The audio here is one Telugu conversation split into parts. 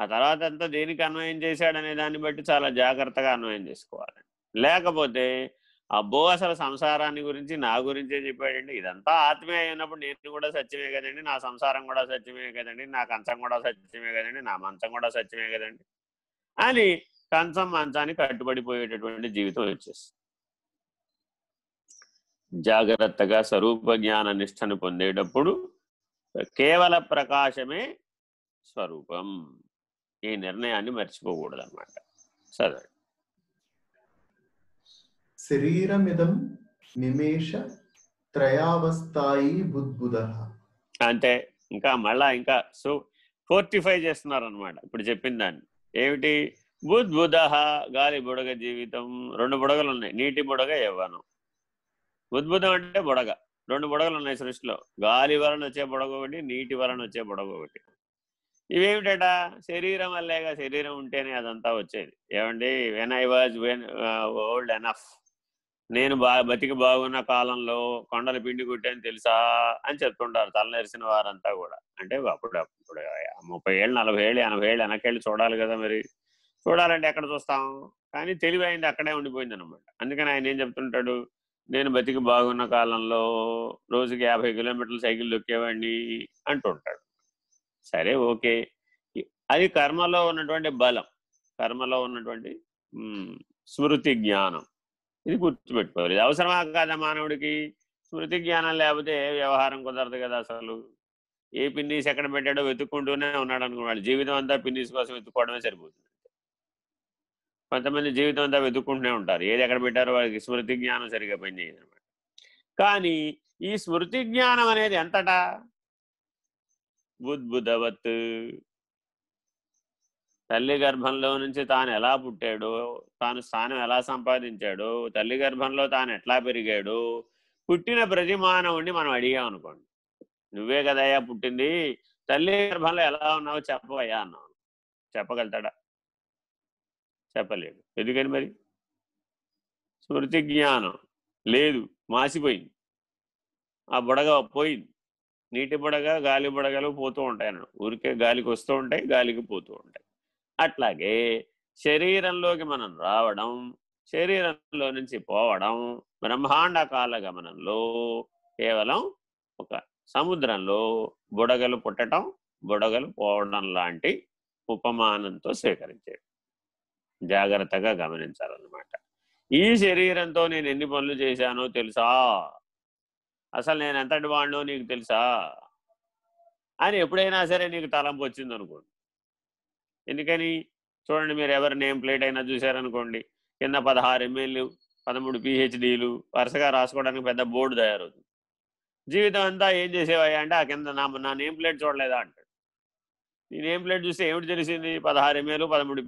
ఆ తర్వాత అంతా దేనికి అన్వయం చేశాడనే దాన్ని బట్టి చాలా జాగ్రత్తగా అన్వయం చేసుకోవాలి. లేకపోతే అబ్బో అసలు సంసారాన్ని గురించి నా గురించే చెప్పాడండి. ఇదంతా ఆత్మీయ అయినప్పుడు నేను కూడా సత్యమే కదండి. నా సంసారం కూడా సత్యమే కదండి. నా కంచం కూడా సత్యమే కదండి. నా మంచం కూడా సత్యమే కదండి. అని కంచం మంచానికి కట్టుబడిపోయేటటువంటి జీవితం వచ్చేస్తుంది. జాగ్రత్తగా స్వరూప జ్ఞాన నిష్టను పొందేటప్పుడు కేవల ప్రకాశమే స్వరూపం. ఈ నిర్ణయాన్ని మర్చిపోకూడదు అనమాట చదవండి శరీరమిదం నిమేష త్రయావస్థాయి బుద్బుద. అంతే. ఇంకా మళ్ళా ఇంకా సో ఫోర్టిఫై చేస్తున్నారు అనమాట ఇప్పుడు చెప్పిన దాన్ని. ఏమిటి? బుద్బుద గాలి బుడగ జీవితం. రెండు బుడగలు ఉన్నాయి. నీటి బుడగ యవ్వనం. బుద్బుదం అంటే బుడగ. రెండు బుడగలు ఉన్నాయి సృష్టిలో. గాలి వలన వచ్చే బుడగ ఒకటి నీటి వలన వచ్చే బుడగ ఒకటి. ఇవేమిట శరీరం వల్లేగా శరీరం ఉంటేనే అదంతా వచ్చేది. ఏమండి? When I was when old enough నేను బా బతికి బాగున్న కాలంలో కొండల పిండి కొట్టాను తెలుసా? అని చెప్తుంటారు తలనెరిసిన వారంతా కూడా. అంటే అప్పుడు అప్పుడు ముప్పై ఏళ్ళు నలభై ఏళ్ళు ఎనభై ఏళ్ళు వెనకేళ్ళు చూడాలి కదా మరి. చూడాలంటే ఎక్కడ చూస్తాం? కానీ తెలివైంది అక్కడే ఉండిపోయింది అనమాట అందుకని ఆయన ఏం చెప్తుంటాడు? నేను బతికి బాగున్న కాలంలో రోజుకి యాభై కిలోమీటర్లు సైకిల్ దొక్కేవాడిని అంటుంటాడు. సరే ఓకే. అది కర్మలో ఉన్నటువంటి బలం. కర్మలో ఉన్నటువంటి స్మృతి జ్ఞానం. ఇది గుర్తుపెట్టుకోవాలి. ఇది అవసరమా కాదా మానవుడికి? స్మృతి జ్ఞానం లేకపోతే వ్యవహారం కుదరదు కదా అసలు. ఏ పిన్నీస్ ఎక్కడ పెట్టాడో వెతుక్కుంటూనే ఉన్నాడు అనుకున్నాడు. జీవితం అంతా పిన్నీస్ కోసం వెతుక్కోవడమే సరిపోతుంది. కొంతమంది జీవితం అంతా వెతుక్కుంటూనే ఉంటారు. ఏది ఎక్కడ పెట్టారో వాళ్ళకి స్మృతి జ్ఞానం సరిగా పనిచేయదు అనమాట కానీ ఈ స్మృతి జ్ఞానం అనేది ఎంతటా? బుద్బుధవత్. తల్లి గర్భంలో నుంచి తాను ఎలా పుట్టాడో తాను స్థానం ఎలా సంపాదించాడో తల్లి గర్భంలో తాను ఎట్లా పెరిగాడు పుట్టిన ప్రతి మానవుడిని మనం అడిగాం అనుకోండి. నువ్వే కదయ్యా పుట్టింది తల్లి గర్భంలో ఎలా ఉన్నావో చెప్పవయ్యా అన్నావు చెప్పగలుగుతాడా? చెప్పలేడు. ఎందుకని మరి? స్మృతి జ్ఞానం. లేదు మాసిపోయింది. ఆ బుడగ పోయింది. నీటి బుడగ గాలి బుడగలు పోతూ ఉంటాయి అన్నాడు. ఊరికే గాలికి వస్తూ ఉంటాయి గాలికి పోతూ ఉంటాయి. అట్లాగే శరీరంలోకి మనం రావడం శరీరంలో నుంచి పోవడం బ్రహ్మాండ కాల గమనంలో కేవలం ఒక సముద్రంలో బుడగలు పుట్టడం బుడగలు పోవడం లాంటి ఉపమానంతో స్వీకరించాడు జాగ్రత్తగా గమనించాలన్నమాట. ఈ శరీరంతో నేను ఎన్ని పనులు చేశానో తెలుసా? అసలు నేను ఎంతటి వాడినో నీకు తెలుసా? అని ఎప్పుడైనా సరే నీకు తలంపు వచ్చింది అనుకోండి ఎందుకని? చూడండి మీరు ఎవరి నేమ్ ప్లేట్ అయినా చూశారనుకోండి. కింద పదహారు ఎమ్మెల్యేలు పదమూడు పిహెచ్డీలు వరుసగా రాసుకోవడానికి పెద్ద బోర్డు తయారవుతుంది. జీవితం అంతా ఏం చేసేవా అంటే ఆ కింద నా నా నేమ్ ప్లేట్ చూడలేదా అంటాడు. నీ నేమ్ ప్లేట్ చూస్తే ఏమిటి తెలిసింది? పదహారు ఎంఏలు పదమూడు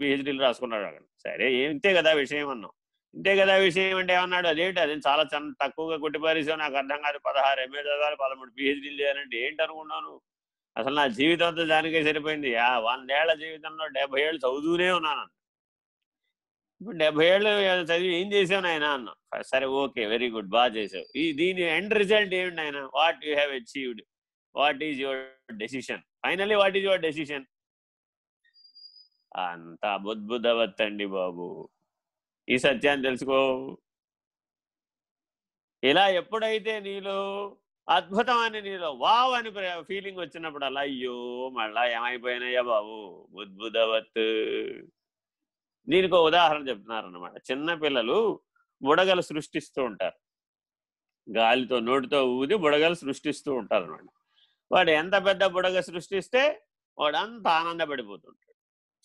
పిహెచ్డీలు రాసుకున్నాడు అక్కడ. సరే ఏంతే కదా విషయం అన్నాం. ఇంతే కదా విషయం అంటే ఏమన్నాడు? అదేంటి? అది చాలా చిన్న తక్కువగా కొట్టిపారేసావు నాకు అర్థం కాదు. పదహారు ఎంఏ చదవాలి పదమూడు పిహెచ్డీలు చేయాలంటే ఏంటి అనుకున్నాను అసలు నా జీవితం అంతా దానికే సరిపోయింది. ఆ వందేళ్ళ జీవితంలో డెబ్బై ఏళ్ళు చదువుతూనే ఉన్నాను ఇప్పుడు డెబ్బై ఏళ్ళు చదివి ఏం చేసావు నాయన అన్నా? సరే ఓకే వెరీ గుడ్ బాగా చేసావు. ఈ దీని ఎండ్ రిజల్ట్ ఏమిటి ఆయన what you have achieved? What is your decision? Finally what is your decision? అంత బుద్బుద్ధవత్తండి బాబు. ఈ సత్యాన్ని తెలుసుకో. ఇలా ఎప్పుడైతే నీలో అద్భుతం అని నీలో వావ్ అని ఫీలింగ్ వచ్చినప్పుడు అలా అయ్యో మళ్ళా ఏమైపోయినాయా బాబు బుద్భుదవత్ దీనికి ఉదాహరణ చెప్తున్నారన్నమాట. చిన్నపిల్లలు బుడగలు సృష్టిస్తూ ఉంటారు. గాలితో నోటితో ఊది బుడగలు సృష్టిస్తూ ఉంటారు అనమాట వాడు ఎంత పెద్ద బుడగ సృష్టిస్తే వాడు అంత ఆనందపడిపోతుంటాడు.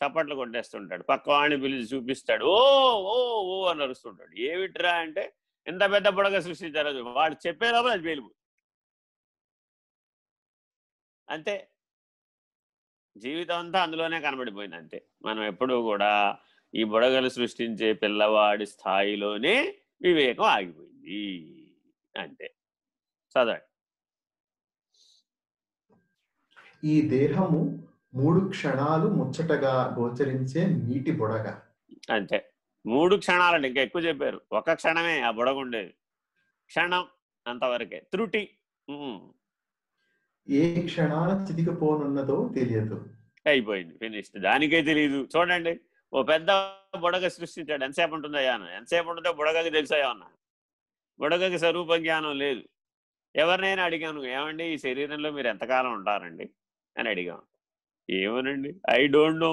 చప్పట్లు కొట్టేస్తుంటాడు. పక్క పిలిచి చూపిస్తాడు. ఓ ఓ ఓ అని అరుస్తుంటాడు. ఏమిట్రా అంటే ఎంత పెద్ద బుడగ సృష్టించారు వాడు చెప్పే లోపల అది పేలిపోతుంది అంతే. జీవితం అంతా అందులోనే కనబడిపోయింది అంతే. మనం ఎప్పుడూ కూడా ఈ బుడగలు సృష్టించే పిల్లవాడి స్థాయిలోనే వివేకం ఆగిపోయింది. అంతే. చదవండి. ఈ దేహము మూడు క్షణాలు ముచ్చటగా గోచరించే నీటి బుడగ. అంతే. మూడు క్షణాలండి ఇంకా ఎక్కువ చెప్పారు. ఒక క్షణమే ఆ బుడగ ఉండేది. క్షణం అంతవరకే. త్రుటి. ఏ క్షణాల చితికిపోనున్నదో తెలియదు. అయిపోయింది ఫినిష్డ్. దానికే తెలియదు చూడండి ఓ పెద్ద బుడగ సృష్టించాడు. ఎంతసేపు ఉంటుందయ్యా అన్న? ఎంతసేపు ఉంటుందో బుడగకి తెలుసాయా అన్న? బుడగకి స్వరూప జ్ఞానం లేదు. ఎవరినైనా అడిగాను ఏమండి? ఈ శరీరంలో మీరు ఎంతకాలం ఉంటారండి? అని అడిగాం. ఏమోనండి? ఐ డోంట్ నో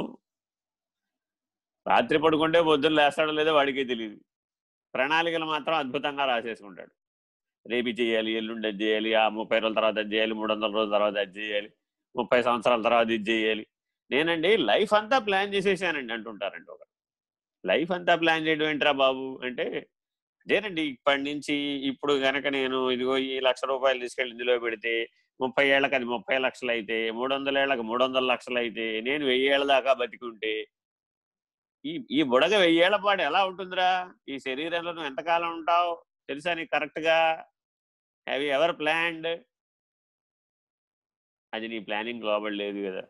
రాత్రి పడుకుంటే పొద్దున్న లేస్తాడో లేదో వాడికే తెలియదు ప్రణాళికలు మాత్రం అద్భుతంగా రాసేసుకుంటాడు. రేపు చేయాలి ఎల్లుండి అది చేయాలి ఆ ముప్పై రోజుల తర్వాత అది చేయాలి మూడు వందల రోజుల తర్వాత అది చేయాలి ముప్పై సంవత్సరాల తర్వాత ఇది చేయాలి. నేనండి లైఫ్ అంతా ప్లాన్ చేసేసానండి అంటుంటారండి ఒక లైఫ్ అంతా ప్లాన్ చేయడం ఏంట్రా బాబు అంటే అదేనండి ఇప్పటి నుంచి ఇప్పుడు కనుక నేను ఇదిగో ఈ లక్ష రూపాయలు తీసుకెళ్ళి ఇందులో పెడితే ముప్పై ఏళ్ళకి అది ముప్పై లక్షలు అయితే మూడు వందల ఏళ్ళకి మూడు వందల లక్షలు అయితే నేను వెయ్యి ఏళ్ళ దాకా బతికుంటే ఈ ఈ బుడగ వెయ్యేళ్ళ పాటు ఎలా ఉంటుందిరా? ఈ శరీరంలో నువ్వు ఎంతకాలం ఉంటావు? తెలుసా నీకు కరెక్ట్గా? హ్యావ్ ఎవర్ ప్లాన్డ్ అది నీ ప్లానింగ్ లోబడి లేదు కదా.